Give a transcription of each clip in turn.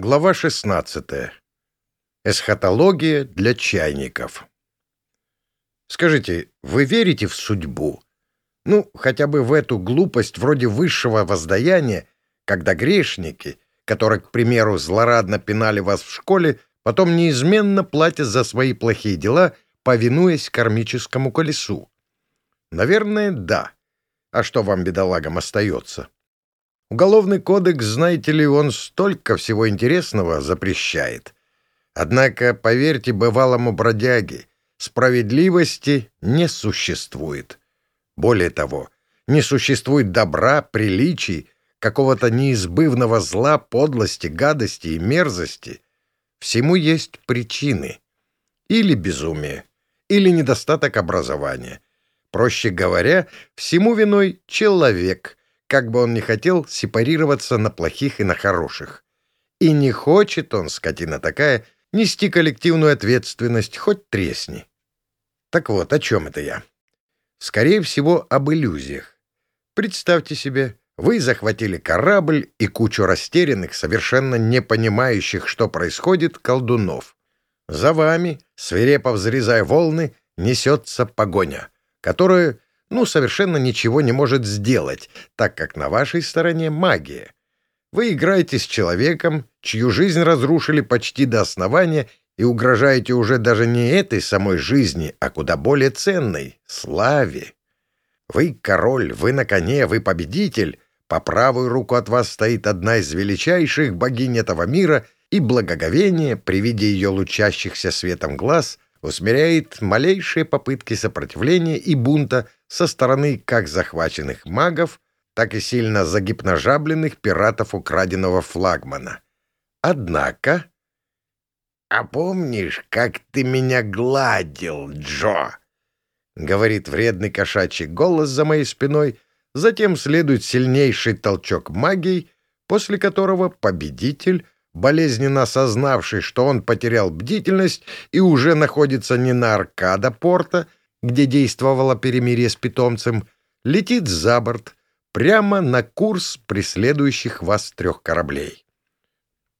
Глава 16. Эсхатология для чайников. Скажите, вы верите в судьбу? Ну, хотя бы в эту глупость вроде высшего воздаяния, когда грешники, которые, к примеру, злорадно пинали вас в школе, потом неизменно платят за свои плохие дела, повинуясь кармическому колесу. Наверное, да. А что вам, бедолагам, остается? Уголовный кодекс, знаете ли, он столько всего интересного запрещает. Однако, поверьте бывалому бродяге, справедливости не существует. Более того, не существует добра, приличий, какого-то неизбывного зла, подлости, гадости и мерзости. Всему есть причины. Или безумие, или недостаток образования. Проще говоря, всему виной человек — как бы он ни хотел сепарироваться на плохих и на хороших. И не хочет он, скотина такая, нести коллективную ответственность, хоть тресни. Так вот, о чем это я? Скорее всего, об иллюзиях. Представьте себе, вы захватили корабль и кучу растерянных, совершенно не понимающих, что происходит, колдунов. За вами, свирепо взрезая волны, несется погоня, которая ну, совершенно ничего не может сделать, так как на вашей стороне магия. Вы играете с человеком, чью жизнь разрушили почти до основания и угрожаете уже даже не этой самой жизни, а куда более ценной — славе. Вы король, вы на коне, вы победитель. По правую руку от вас стоит одна из величайших богинь этого мира, и благоговение при виде ее лучащихся светом глаз усмиряет малейшие попытки сопротивления и бунта со стороны как захваченных магов, так и сильно загипножабленных пиратов украденного флагмана. Однако... «А помнишь, как ты меня гладил, Джо?» — говорит вредный кошачий голос за моей спиной, затем следует сильнейший толчок магии, после которого победитель болезненно осознавший, что он потерял бдительность и уже находится не на аркада порта, где действовало перемирие с питомцем, летит за борт, прямо на курс преследующих вас трех кораблей.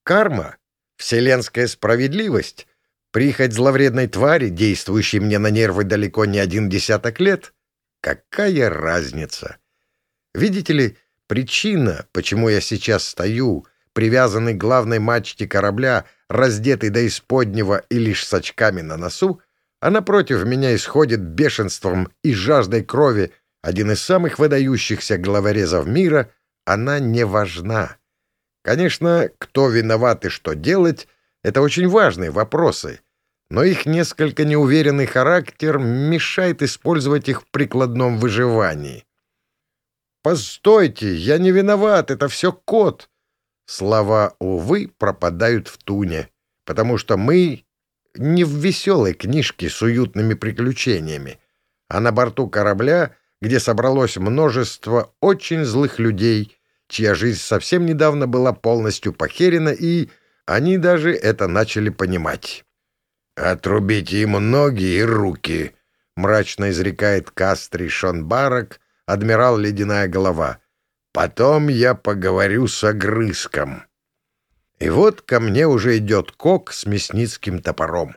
Карма, вселенская справедливость, прихоть зловредной твари, действующей мне на нервы далеко не один десяток лет, какая разница? Видите ли, причина, почему я сейчас стою — привязанный к главной мачте корабля, раздетый до исподнего и лишь с очками на носу, а напротив меня исходит бешенством и жаждой крови один из самых выдающихся главорезов мира, она не важна. Конечно, кто виноват и что делать — это очень важные вопросы, но их несколько неуверенный характер мешает использовать их в прикладном выживании. «Постойте, я не виноват, это все кот!» Слова, увы, пропадают в туне, потому что мы не в веселой книжке с уютными приключениями, а на борту корабля, где собралось множество очень злых людей, чья жизнь совсем недавно была полностью похерена, и они даже это начали понимать. «Отрубите ему ноги и руки», — мрачно изрекает Кастри Шонбарок, адмирал Ледяная Голова — Потом я поговорю с огрызком. И вот ко мне уже идет кок с мясницким топором.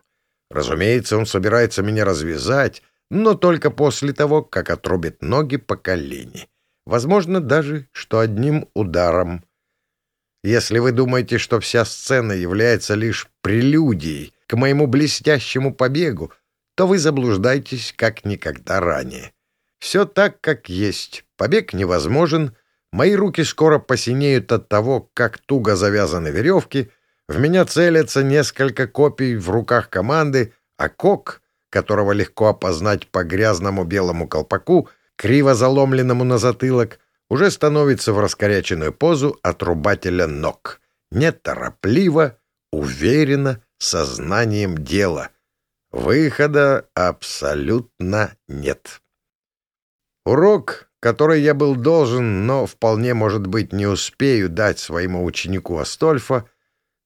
Разумеется, он собирается меня развязать, но только после того, как отрубит ноги по колени. Возможно, даже, что одним ударом. Если вы думаете, что вся сцена является лишь прелюдией к моему блестящему побегу, то вы заблуждаетесь как никогда ранее. Все так, как есть. Побег невозможен — Мои руки скоро посинеют от того, как туго завязаны веревки, в меня целятся несколько копий в руках команды, а кок, которого легко опознать по грязному белому колпаку, криво заломленному на затылок, уже становится в раскоряченную позу отрубателя ног. Неторопливо, уверенно, сознанием дела. Выхода абсолютно нет. Урок который я был должен, но вполне, может быть, не успею дать своему ученику Астольфа,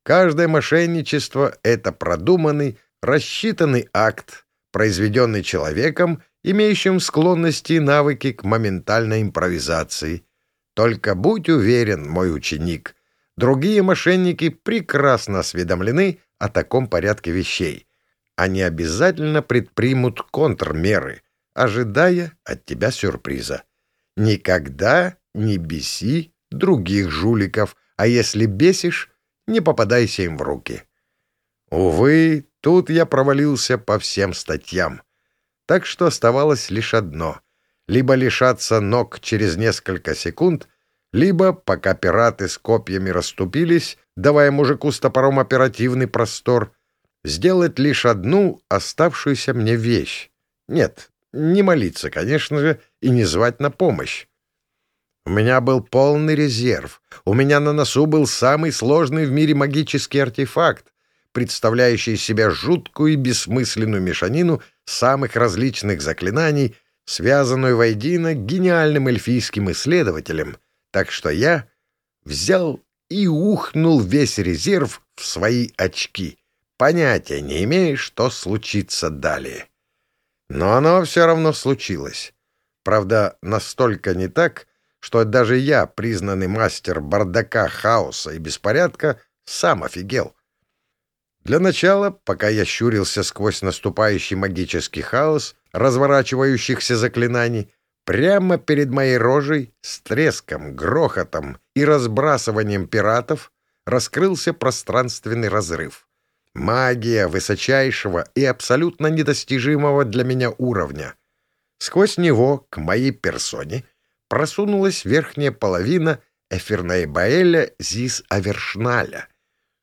каждое мошенничество — это продуманный, рассчитанный акт, произведенный человеком, имеющим склонности и навыки к моментальной импровизации. Только будь уверен, мой ученик, другие мошенники прекрасно осведомлены о таком порядке вещей. Они обязательно предпримут контрмеры, ожидая от тебя сюрприза. Никогда не беси других жуликов, а если бесишь, не попадайся им в руки. Увы, тут я провалился по всем статьям. Так что оставалось лишь одно — либо лишаться ног через несколько секунд, либо, пока пираты с копьями расступились, давая мужику с топором оперативный простор, сделать лишь одну оставшуюся мне вещь. Нет, не молиться, конечно же, и не звать на помощь. У меня был полный резерв. У меня на носу был самый сложный в мире магический артефакт, представляющий из себя жуткую и бессмысленную мешанину самых различных заклинаний, связанную воедино гениальным эльфийским исследователем. Так что я взял и ухнул весь резерв в свои очки, понятия не имея, что случится далее. Но оно все равно случилось. Правда, настолько не так, что даже я, признанный мастер бардака, хаоса и беспорядка, сам офигел. Для начала, пока я щурился сквозь наступающий магический хаос, разворачивающихся заклинаний, прямо перед моей рожей с треском, грохотом и разбрасыванием пиратов раскрылся пространственный разрыв. Магия высочайшего и абсолютно недостижимого для меня уровня. Сквозь него к моей персоне — просунулась верхняя половина Эфирнейбаэля Зис Авершналя,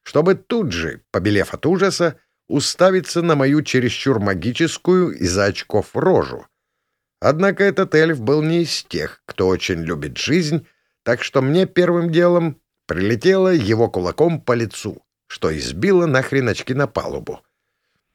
чтобы тут же, побелев от ужаса, уставиться на мою чересчур магическую из-за очков рожу. Однако этот эльф был не из тех, кто очень любит жизнь, так что мне первым делом прилетело его кулаком по лицу, что избило нахрен очки на палубу.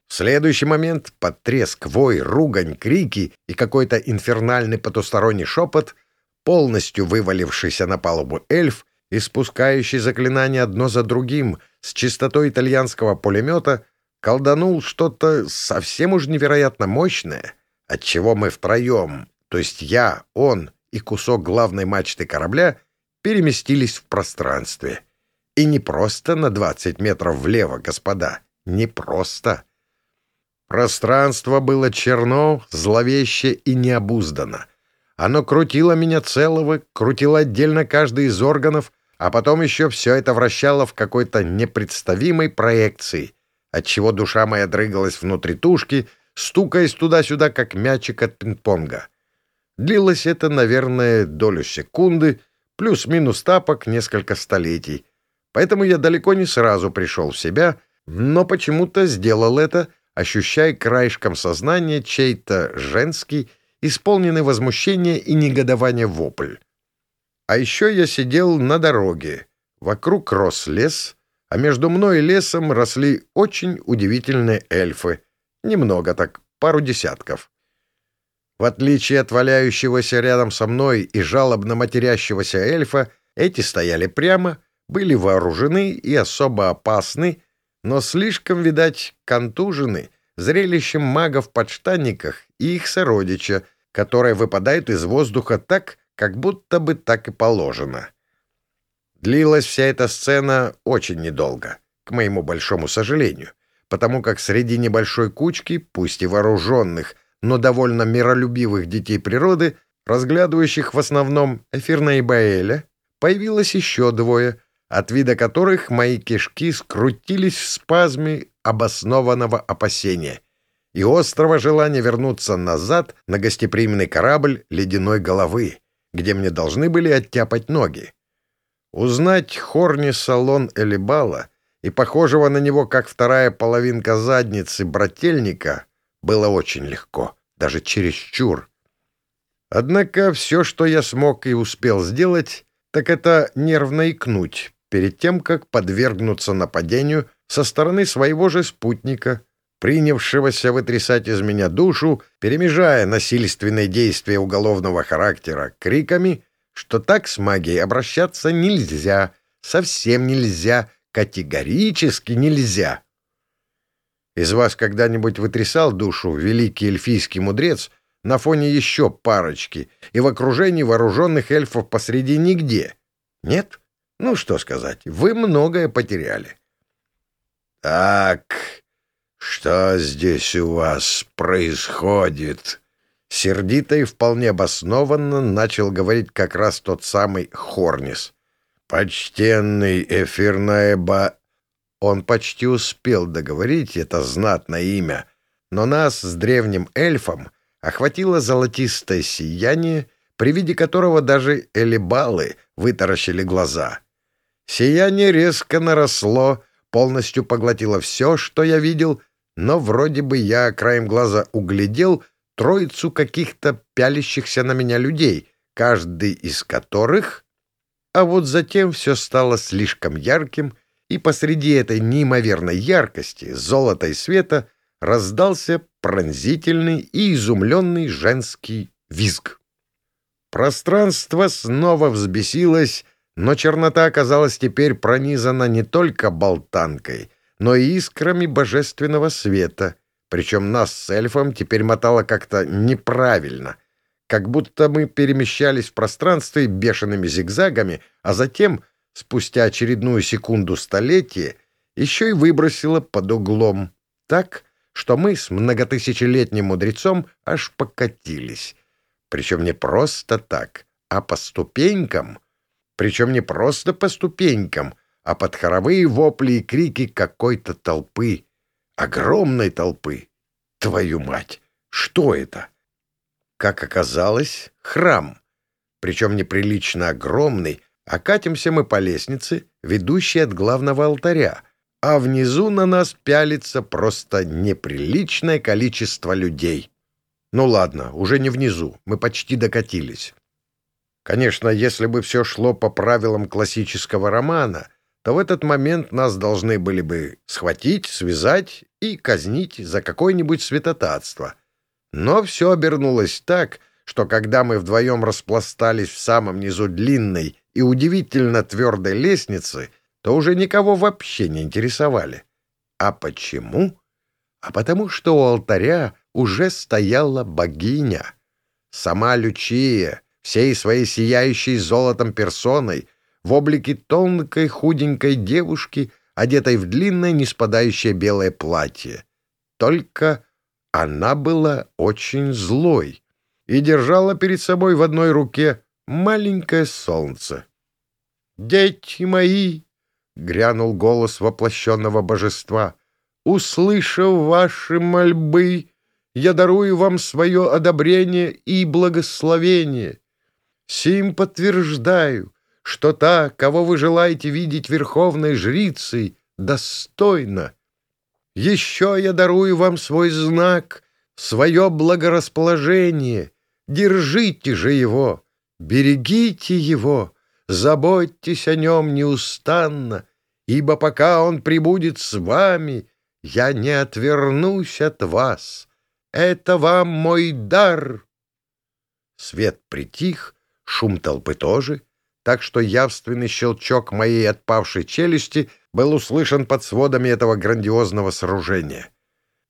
В следующий момент под треск, вой, ругань, крики и какой-то инфернальный потусторонний шепот — полностью вывалившийся на палубу эльф, испускающий заклинания одно за другим, с чистотой итальянского пулемета, колданул что-то совсем уж невероятно мощное, отчего мы втроем, то есть я, он и кусок главной мачты корабля, переместились в пространстве. И не просто на 20 метров влево, господа, не просто. Пространство было черно, зловеще и необуздано — оно крутило меня целого, крутило отдельно каждый из органов, а потом еще все это вращало в какой-то непредставимой проекции, отчего душа моя дрыгалась внутри тушки, стукаясь туда-сюда, как мячик от пинг-понга. Длилось это, наверное, долю секунды, плюс-минус тапок несколько столетий. Поэтому я далеко не сразу пришел в себя, но почему-то сделал это, ощущая краешком сознания чей-то женский исполненный возмущения и негодования вопль. А еще я сидел на дороге. Вокруг рос лес, а между мной и лесом росли очень удивительные эльфы. Немного так, пару десятков. В отличие от валяющегося рядом со мной и жалобно матерящегося эльфа, эти стояли прямо, были вооружены и особо опасны, но слишком, видать, контужены зрелищем магов в подштанниках и их сородича, которые выпадают из воздуха так, как будто бы так и положено. Длилась вся эта сцена очень недолго, к моему большому сожалению, потому как среди небольшой кучки, пусть и вооруженных, но довольно миролюбивых детей природы, разглядывающих в основном эфирные Баэля, появилось еще двое, от вида которых мои кишки скрутились в спазме обоснованного опасения и острого желания вернуться назад на гостеприимный корабль ледяной головы, где мне должны были оттяпать ноги. Узнать хорни салон Элибала и похожего на него, как вторая половинка задницы, брательника было очень легко, даже чересчур. Однако все, что я смог и успел сделать, так это нервно икнуть перед тем, как подвергнуться нападению со стороны своего же спутника, принявшегося вытрясать из меня душу, перемежая насильственные действия уголовного характера криками, что так с магией обращаться нельзя, совсем нельзя, категорически нельзя. Из вас когда-нибудь вытрясал душу великий эльфийский мудрец на фоне еще парочки и в окружении вооруженных эльфов посреди нигде? Нет? Ну, что сказать, вы многое потеряли. Так, что здесь у вас происходит? Сердито и вполне обоснованно начал говорить как раз тот самый Хорнис. «Почтенный эфирная ба...» Он почти успел договорить это знатное имя, но нас с древним эльфом охватило золотистое сияние, при виде которого даже элибалы вытаращили глаза. Сияние резко наросло, полностью поглотило все, что я видел, но вроде бы я краем глаза углядел — троицу каких-то пялящихся на меня людей, каждый из которых... А вот затем все стало слишком ярким, и посреди этой неимоверной яркости, золота и света раздался пронзительный и изумленный женский визг. Пространство снова взбесилось, но чернота оказалась теперь пронизана не только болтанкой, но и искрами божественного света — причем нас с эльфом теперь мотало как-то неправильно, как будто мы перемещались в пространстве бешеными зигзагами, а затем, спустя очередную секунду столетия, еще и выбросило под углом так, что мы с многотысячелетним мудрецом аж покатились. Причем не просто так, а по ступенькам. Причем не просто по ступенькам, а под хоровые вопли и крики какой-то толпы — огромной толпы. Твою мать! Что это? Как оказалось, храм. Причем неприлично огромный, а катимся мы по лестнице, ведущей от главного алтаря, а внизу на нас пялится просто неприличное количество людей. Ну ладно, уже не внизу, мы почти докатились. Конечно, если бы все шло по правилам классического романа — то в этот момент нас должны были бы схватить, связать и казнить за какое-нибудь святотатство. Но все обернулось так, что когда мы вдвоем распластались в самом низу длинной и удивительно твердой лестницы, то уже никого вообще не интересовали. А почему? А потому что у алтаря уже стояла богиня. Сама Лючия, всей своей сияющей золотом персоной — в облике тонкой худенькой девушки, одетой в длинное неспадающее белое платье. Только она была очень злой и держала перед собой в одной руке маленькое солнце. «Дети мои!» — грянул голос воплощенного божества. «Услышав ваши мольбы, я дарую вам свое одобрение и благословение. Сим подтверждаю, что та, кого вы желаете видеть верховной жрицей, достойна. Еще я дарую вам свой знак, свое благорасположение. Держите же его, берегите его, заботьтесь о нем неустанно, ибо пока он прибудет с вами, я не отвернусь от вас. Это вам мой дар. Свет притих, шум толпы тоже — так что явственный щелчок моей отпавшей челюсти был услышан под сводами этого грандиозного сооружения.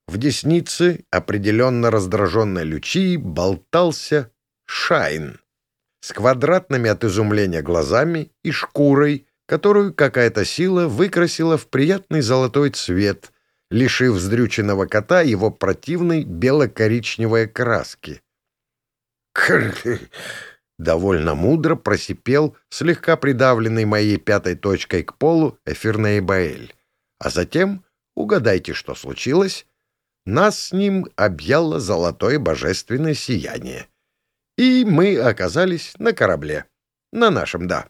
В деснице, определенно раздраженной Лючи, болтался Шайн с квадратными от изумления глазами и шкурой, которую какая-то сила выкрасила в приятный золотой цвет, лишив вздрюченного кота его противной бело-коричневой краски. Довольно мудро просипел, слегка придавленный моей пятой точкой к полу, эфирный Баэль. А затем, угадайте, что случилось, нас с ним объяло золотое божественное сияние. И мы оказались на корабле. На нашем, да.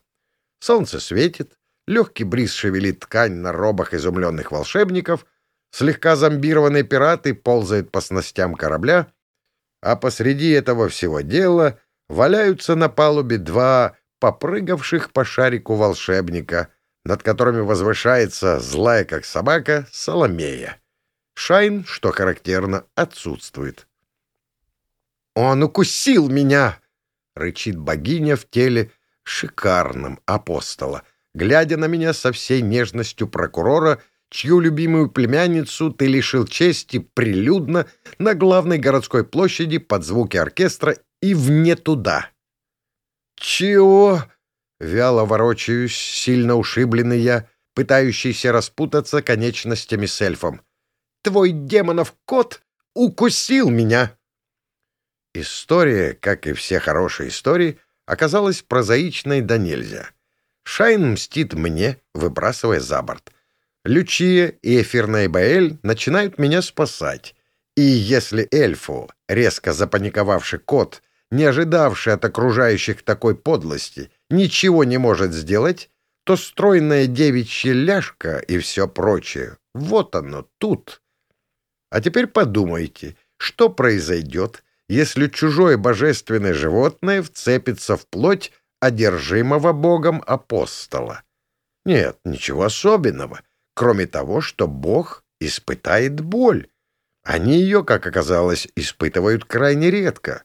Солнце светит, легкий бриз шевелит ткань на робах изумленных волшебников, слегка зомбированные пираты ползают по снастям корабля, а посреди этого всего дела — валяются на палубе два попрыгавших по шарику волшебника, над которыми возвышается злая, как собака, Соломея. Шайн, что характерно, отсутствует. «Он укусил меня!» — рычит богиня в теле шикарном апостола, глядя на меня со всей нежностью прокурора, чью любимую племянницу ты лишил чести прилюдно на главной городской площади под звуки оркестра и вне туда. «Чего?» Вяло ворочаюсь, сильно ушибленный я, пытающийся распутаться конечностями с эльфом. «Твой демонов кот укусил меня!» История, как и все хорошие истории, оказалась прозаичной да нельзя. Шайн мстит мне, выбрасывая за борт. Лючия и эфирная Баэль начинают меня спасать. И если эльфу, резко запаниковавший кот, не ожидавший от окружающих такой подлости, ничего не может сделать, то стройная девичья ляжка и все прочее, вот оно, тут. А теперь подумайте, что произойдет, если чужое божественное животное вцепится в плоть одержимого Богом апостола. Нет, ничего особенного, кроме того, что Бог испытает боль. Они ее, как оказалось, испытывают крайне редко.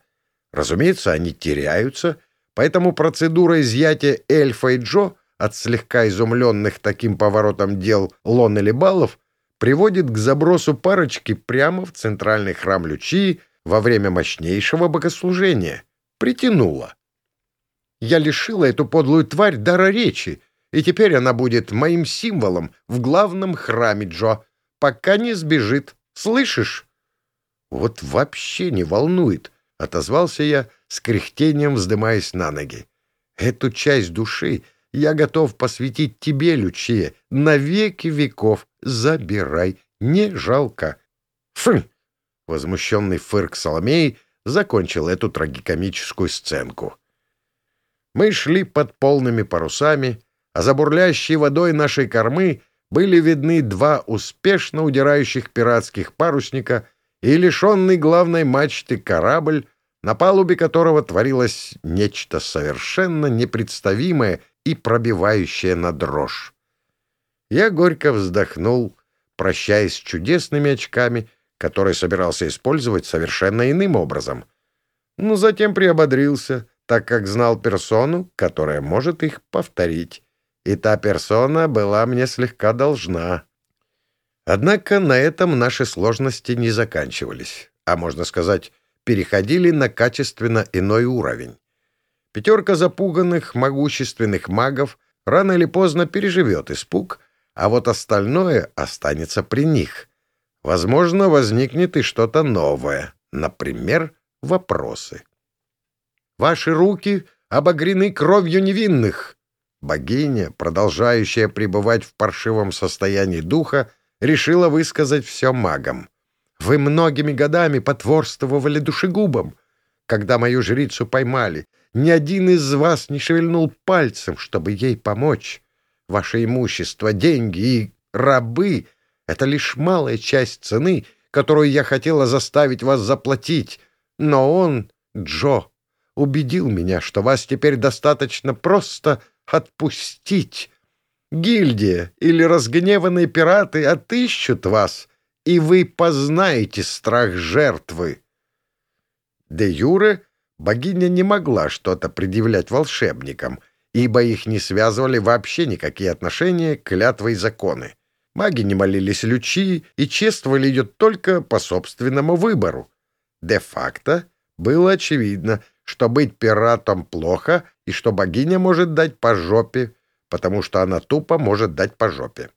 Разумеется, они теряются, поэтому процедура изъятия эльфа и Джо от слегка изумленных таким поворотом дел Лон или Баллов приводит к забросу парочки прямо в центральный храм Лючии — во время мощнейшего богослужения. Притянула. Я лишила эту подлую тварь дара речи, и теперь она будет моим символом в главном храме Джо, пока не сбежит. Слышишь? Вот вообще не волнует, — отозвался я, с кряхтением вздымаясь на ноги. Эту часть души я готов посвятить тебе, Лючия, на веки веков. Забирай, не жалко. Фу! Возмущенный фырк Соломеи закончил эту трагикомическую сценку. Мы шли под полными парусами, а за бурлящей водой нашей кормы были видны два успешно удирающих пиратских парусника и лишенный главной мачты корабль, на палубе которого творилось нечто совершенно непредставимое и пробивающее на дрожь. Я горько вздохнул, прощаясь с чудесными очками — который собирался использовать совершенно иным образом. Но затем приободрился, так как знал персону, которая может их повторить. И та персона была мне слегка должна. Однако на этом наши сложности не заканчивались, а, можно сказать, переходили на качественно иной уровень. Пятерка запуганных, могущественных магов рано или поздно переживет испуг, а вот остальное останется при них — Возможно, возникнет и что-то новое, например, вопросы. «Ваши руки обогрены кровью невинных!» Богиня, продолжающая пребывать в паршивом состоянии духа, решила высказать все магам. «Вы многими годами потворствовали душегубам. Когда мою жрицу поймали, ни один из вас не шевельнул пальцем, чтобы ей помочь. Ваше имущество, деньги и рабы — это лишь малая часть цены, которую я хотела заставить вас заплатить. Но он, Джо, убедил меня, что вас теперь достаточно просто отпустить. Гильдия или разгневанные пираты отыщут вас, и вы познаете страх жертвы. Де Юре богиня не могла что-то предъявлять волшебникам, ибо их не связывали вообще никакие отношения, клятвы и законы. Маги не молились лючи и чествовали ее только по собственному выбору. Де-факто было очевидно, что быть пиратом плохо и что богиня может дать по жопе, потому что она тупо может дать по жопе.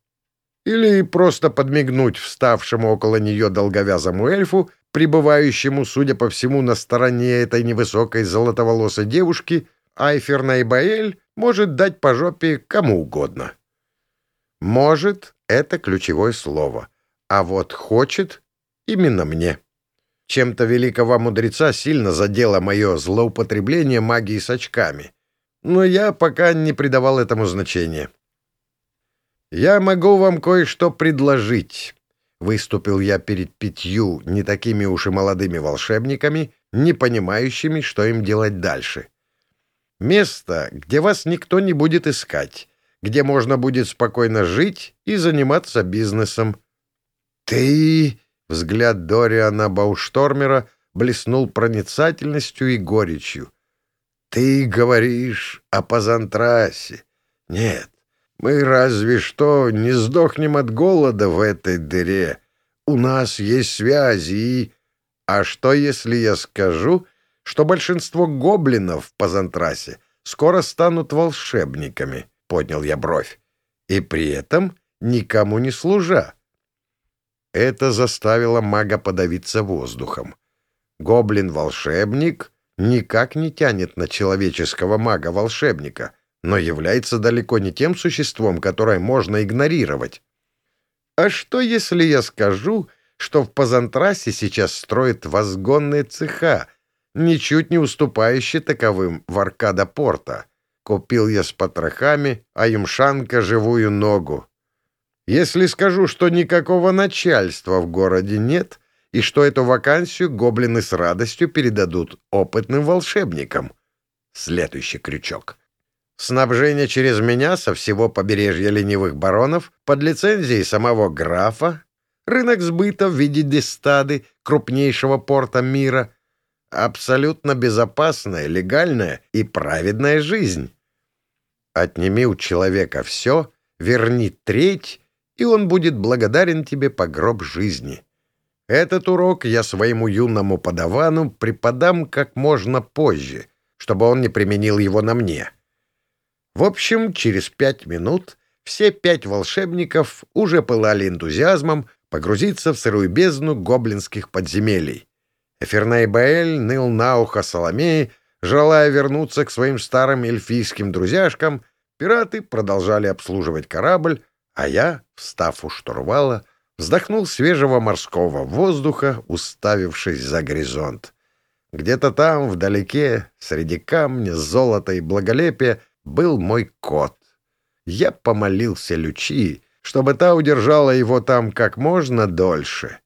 Или просто подмигнуть вставшему около нее долговязому эльфу, пребывающему, судя по всему, на стороне этой невысокой золотоволосой девушки, Айферна и Баэль может дать по жопе кому угодно. Может — это ключевое слово. А вот «хочет» — именно мне. Чем-то великого мудреца сильно задело мое злоупотребление магией с очками. Но я пока не придавал этому значения. «Я могу вам кое-что предложить», — выступил я перед пятью не такими уж и молодыми волшебниками, не понимающими, что им делать дальше. «Место, где вас никто не будет искать» где можно будет спокойно жить и заниматься бизнесом. «Ты...» — взгляд Дориана Бауштормера блеснул проницательностью и горечью. «Ты говоришь о Пазантрасе. Нет, мы разве что не сдохнем от голода в этой дыре. У нас есть связи и... А что, если я скажу, что большинство гоблинов в Пазантрасе скоро станут волшебниками, — поднял я бровь, — и при этом никому не служа. Это заставило мага подавиться воздухом. Гоблин-волшебник никак не тянет на человеческого мага-волшебника, но является далеко не тем существом, которое можно игнорировать. А что, если я скажу, что в Пазантрасе сейчас строят возгонные цеха, ничуть не уступающие таковым в Аркада-Порта? Купил я с потрохами, а Юмшанка живую ногу. Если скажу, что никакого начальства в городе нет, и что эту вакансию гоблины с радостью передадут опытным волшебникам. Следующий крючок. Снабжение через меня со всего побережья ленивых баронов под лицензией самого графа, рынок сбыта в виде дестады крупнейшего порта мира, абсолютно безопасная, легальная и праведная жизнь. Отними у человека все, верни треть, и он будет благодарен тебе по гроб жизни. Этот урок я своему юному подавану преподам как можно позже, чтобы он не применил его на мне. В общем, через пять минут все пять волшебников уже пылали энтузиазмом погрузиться в сырую бездну гоблинских подземелий. Эфирней Баэль ныл на ухо Соломеи, желая вернуться к своим старым эльфийским друзьяшкам, пираты продолжали обслуживать корабль, а я, встав у штурвала, вздохнул свежего морского воздуха, уставившись за горизонт. Где-то там, вдалеке, среди камня, золота и благолепия, был мой кот. Я помолился Лючи, чтобы та удержала его там как можно дольше.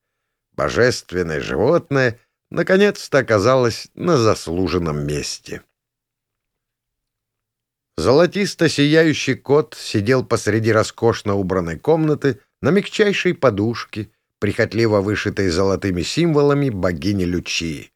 Божественное животное наконец-то оказалось на заслуженном месте. Золотисто сияющий кот сидел посреди роскошно убранной комнаты на мягчайшей подушке, прихотливо вышитой золотыми символами богини Лючии.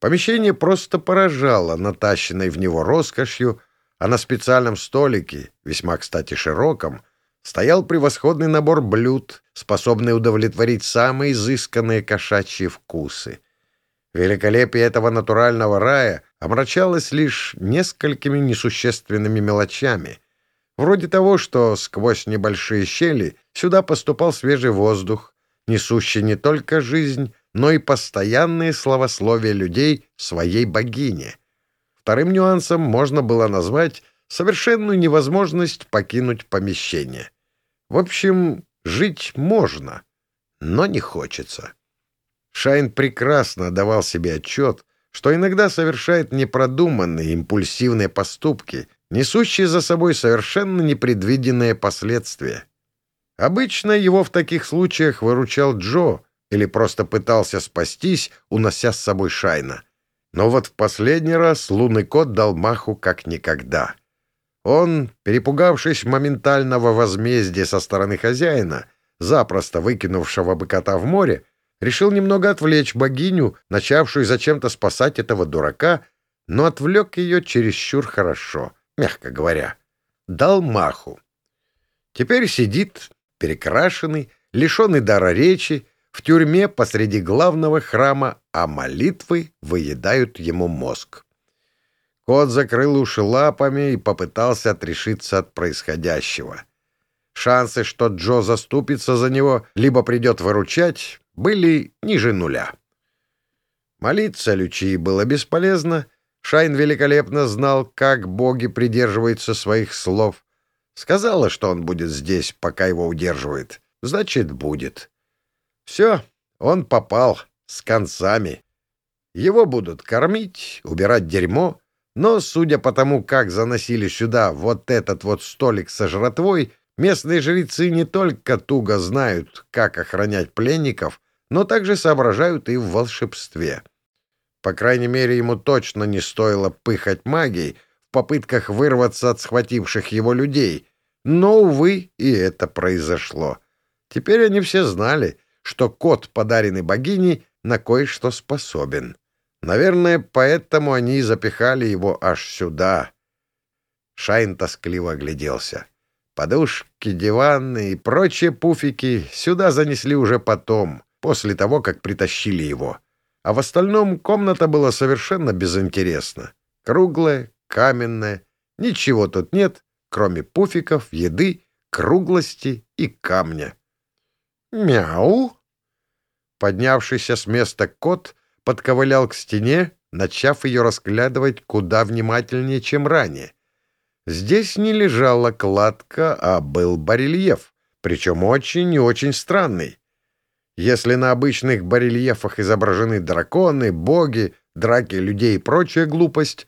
Помещение просто поражало натащенной в него роскошью, а на специальном столике, весьма, кстати, широком, стоял превосходный набор блюд, способный удовлетворить самые изысканные кошачьи вкусы. Великолепие этого натурального рая омрачалось лишь несколькими несущественными мелочами, вроде того, что сквозь небольшие щели сюда поступал свежий воздух, несущий не только жизнь, но и постоянные словословия людей своей богине. Вторым нюансом можно было назвать совершенную невозможность покинуть помещение. В общем, жить можно, но не хочется. Шайн прекрасно давал себе отчет, что иногда совершает непродуманные импульсивные поступки, несущие за собой совершенно непредвиденные последствия. Обычно его в таких случаях выручал Джо или просто пытался спастись, унося с собой Шайна. Но вот в последний раз лунный кот дал маху как никогда. Он, перепугавшись моментального возмездия со стороны хозяина, запросто выкинувшего бы кота в море, решил немного отвлечь богиню, начавшую зачем-то спасать этого дурака, но отвлек ее чересчур хорошо, мягко говоря. Дал маху. Теперь сидит, перекрашенный, лишенный дара речи, в тюрьме посреди главного храма, а молитвы выедают ему мозг. Кот закрыл уши лапами и попытался отрешиться от происходящего. Шансы, что Джо заступится за него, либо придет выручать, были ниже нуля. Молиться Лючии было бесполезно. Шайн великолепно знал, как боги придерживаются своих слов. Сказала, что он будет здесь, пока его удерживает. Значит, будет. Все, он попал с концами. Его будут кормить, убирать дерьмо, но, судя по тому, как заносили сюда вот этот вот столик со жратвой, местные жрецы не только туго знают, как охранять пленников, но также соображают и в волшебстве. По крайней мере, ему точно не стоило пыхать магией в попытках вырваться от схвативших его людей. Но, увы, и это произошло. Теперь они все знали, что кот, подаренный богиней, на кое-что способен. Наверное, поэтому они запихали его аж сюда. Шайн тоскливо огляделся. Подушки, диваны и прочие пуфики сюда занесли уже потом, после того, как притащили его. А в остальном комната была совершенно безинтересна. Круглая, каменная. Ничего тут нет, кроме пуфиков, еды, круглости и камня. «Мяу!» Поднявшийся с места кот подковылял к стене, начав ее разглядывать куда внимательнее, чем ранее. Здесь не лежала кладка, а был барельеф, причем очень и очень странный. Если на обычных барельефах изображены драконы, боги, драки людей и прочая глупость,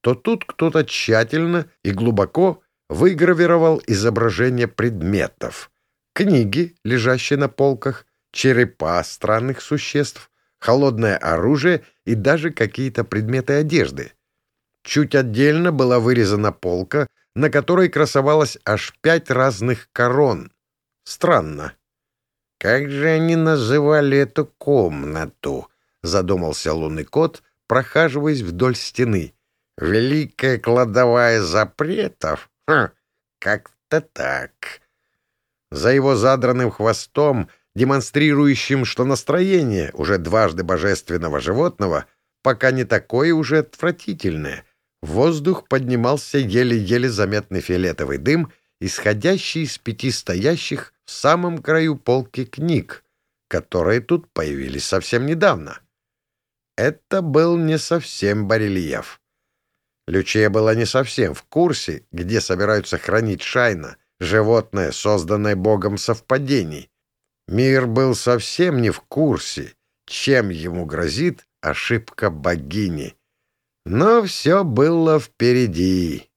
то тут кто-то тщательно и глубоко выгравировал изображение предметов. Книги, лежащие на полках, черепа странных существ, холодное оружие и даже какие-то предметы одежды. Чуть отдельно была вырезана полка, на которой красовалось аж пять разных корон. Странно. «Как же они называли эту комнату?» — задумался лунный кот, прохаживаясь вдоль стены. «Великая кладовая запретов? Хм, как-то так». За его задранным хвостом, демонстрирующим, что настроение уже дважды божественного животного пока не такое уже отвратительное, в воздух поднимался еле-еле заметный фиолетовый дым, исходящий из пяти стоящих в самом краю полки книг, которые тут появились совсем недавно. Это был не совсем барельеф. Лючия была не совсем в курсе, где собираются хранить Шайна, животное, созданное богом совпадений. Мир был совсем не в курсе, чем ему грозит ошибка богини. Но все было впереди.